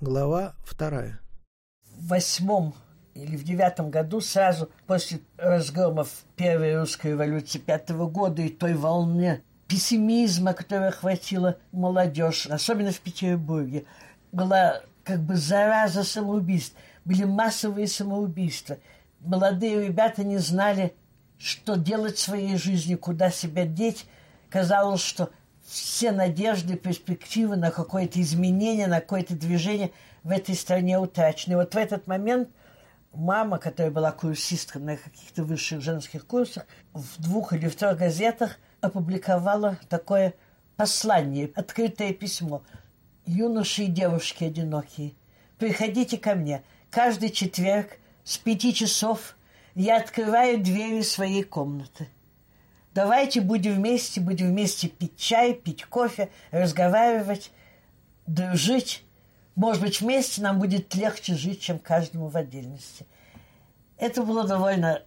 Глава вторая. В восьмом или в девятом году, сразу после разгромов Первой русской революции пятого года и той волны пессимизма, которая охватила молодежь, особенно в Петербурге, была как бы зараза самоубийств. Были массовые самоубийства. Молодые ребята не знали, что делать в своей жизни, куда себя деть. Казалось, что все надежды, перспективы на какое-то изменение, на какое-то движение в этой стране утрачены. Вот в этот момент мама, которая была курсисткой на каких-то высших женских курсах, в двух или в трех газетах опубликовала такое послание, открытое письмо. «Юноши и девушки одинокие, приходите ко мне. Каждый четверг с пяти часов я открываю двери своей комнаты. Давайте будем вместе, будем вместе пить чай, пить кофе, разговаривать, дружить. Может быть, вместе нам будет легче жить, чем каждому в отдельности. Это было довольно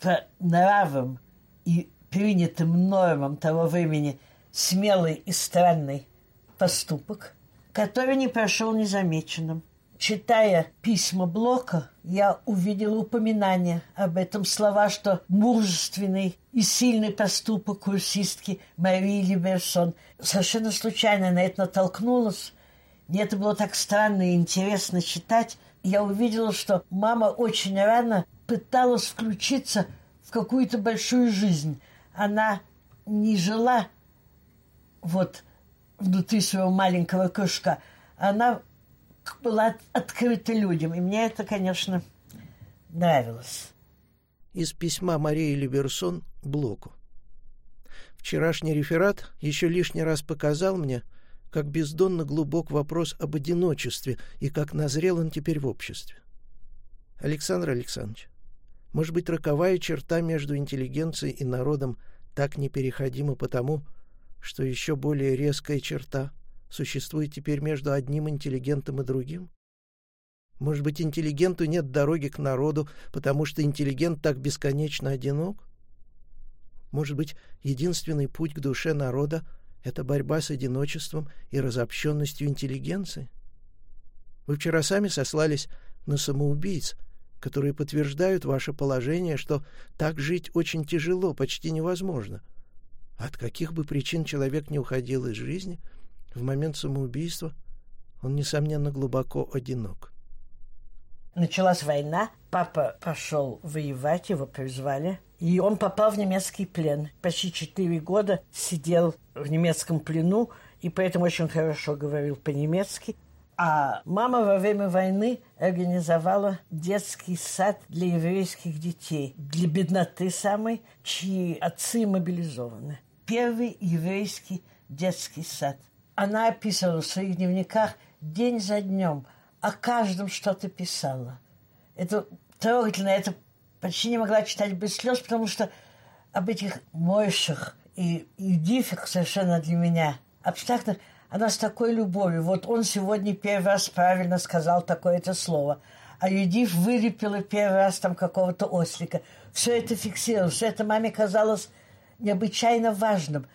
по нравам и принятым нормам того времени смелый и странный поступок, который не прошел незамеченным – Читая письма Блока, я увидела упоминание об этом, слова, что мужественный и сильный поступок курсистки Марии Либерсон. Совершенно случайно на это натолкнулась. Мне это было так странно и интересно читать. Я увидела, что мама очень рано пыталась включиться в какую-то большую жизнь. Она не жила вот внутри своего маленького кружка. Она была открыта людям. И мне это, конечно, нравилось. Из письма Марии Либерсон Блоку. Вчерашний реферат еще лишний раз показал мне, как бездонно глубок вопрос об одиночестве и как назрел он теперь в обществе. Александр Александрович, может быть, роковая черта между интеллигенцией и народом так непереходима потому, что еще более резкая черта — существует теперь между одним интеллигентом и другим? Может быть, интеллигенту нет дороги к народу, потому что интеллигент так бесконечно одинок? Может быть, единственный путь к душе народа — это борьба с одиночеством и разобщенностью интеллигенции? Вы вчера сами сослались на самоубийц, которые подтверждают ваше положение, что так жить очень тяжело, почти невозможно. От каких бы причин человек не уходил из жизни — в момент самоубийства он, несомненно, глубоко одинок. Началась война, папа пошел воевать, его призвали, и он попал в немецкий плен. Почти четыре года сидел в немецком плену, и поэтому очень хорошо говорил по-немецки. А мама во время войны организовала детский сад для еврейских детей, для бедноты самой, чьи отцы мобилизованы. Первый еврейский детский сад – она описывала в своих дневниках день за днем, о каждом что-то писала. Это трогательно, это почти не могла читать без слез, потому что об этих мойших и юдифах совершенно для меня абстрактных, она с такой любовью. Вот он сегодня первый раз правильно сказал такое-то слово. А Юдив вылепила первый раз там какого-то ослика. Все это фиксировала. Все это маме казалось необычайно важным,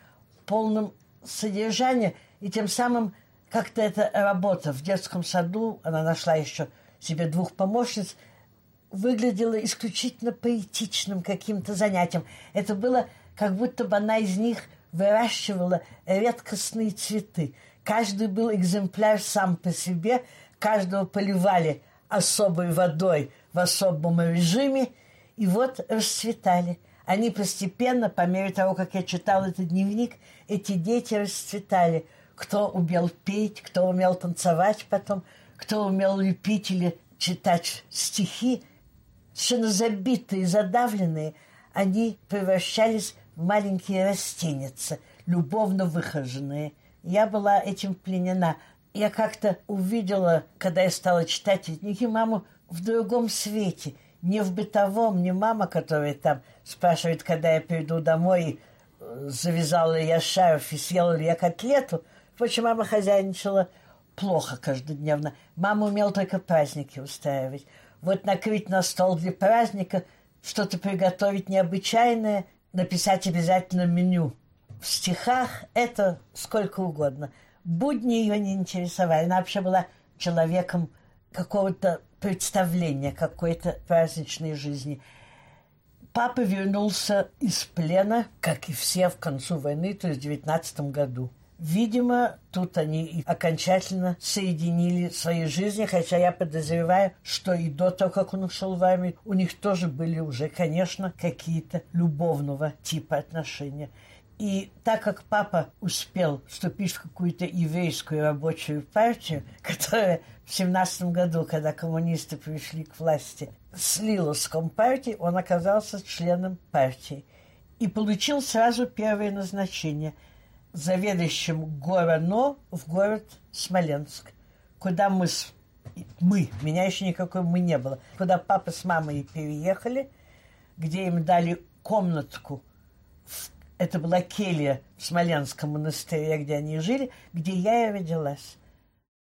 полным содержания – и тем самым как-то эта работа в детском саду, она нашла еще себе двух помощниц, выглядела исключительно поэтичным каким-то занятием. Это было, как будто бы она из них выращивала редкостные цветы. Каждый был экземпляр сам по себе, каждого поливали особой водой в особом режиме, и вот расцветали. Они постепенно, по мере того, как я читал этот дневник, эти дети расцветали – кто умел петь, кто умел танцевать потом, кто умел лепить или читать стихи, совершенно забитые, задавленные, они превращались в маленькие растеницы, любовно выхоженные. Я была этим пленена. Я как-то увидела, когда я стала читать эти книги, маму в другом свете, не в бытовом, не мама, которая там спрашивает, когда я приду домой, э, завязала ли я шарф и съела ли я котлету – Впрочем, мама хозяйничала плохо каждодневно. Мама умела только праздники устраивать. Вот накрыть на стол для праздника, что-то приготовить необычайное, написать обязательно меню. В стихах это сколько угодно. Будни ее не интересовали. Она вообще была человеком какого-то представления, какой-то праздничной жизни. Папа вернулся из плена, как и все в концу войны, то есть в 19 году. Видимо, тут они окончательно соединили свои жизни, хотя я подозреваю, что и до того, как он ушел в армию, у них тоже были уже, конечно, какие-то любовного типа отношения. И так как папа успел вступить в какую-то еврейскую рабочую партию, которая в семнадцатом году, когда коммунисты пришли к власти, слилась с компартией, он оказался членом партии и получил сразу первое назначение – заведующим ГОРОНО в город Смоленск, куда мы, с... мы, меня еще никакой мы не было, куда папа с мамой переехали, где им дали комнатку. Это была келья в Смоленском монастыре, где они жили, где я и родилась.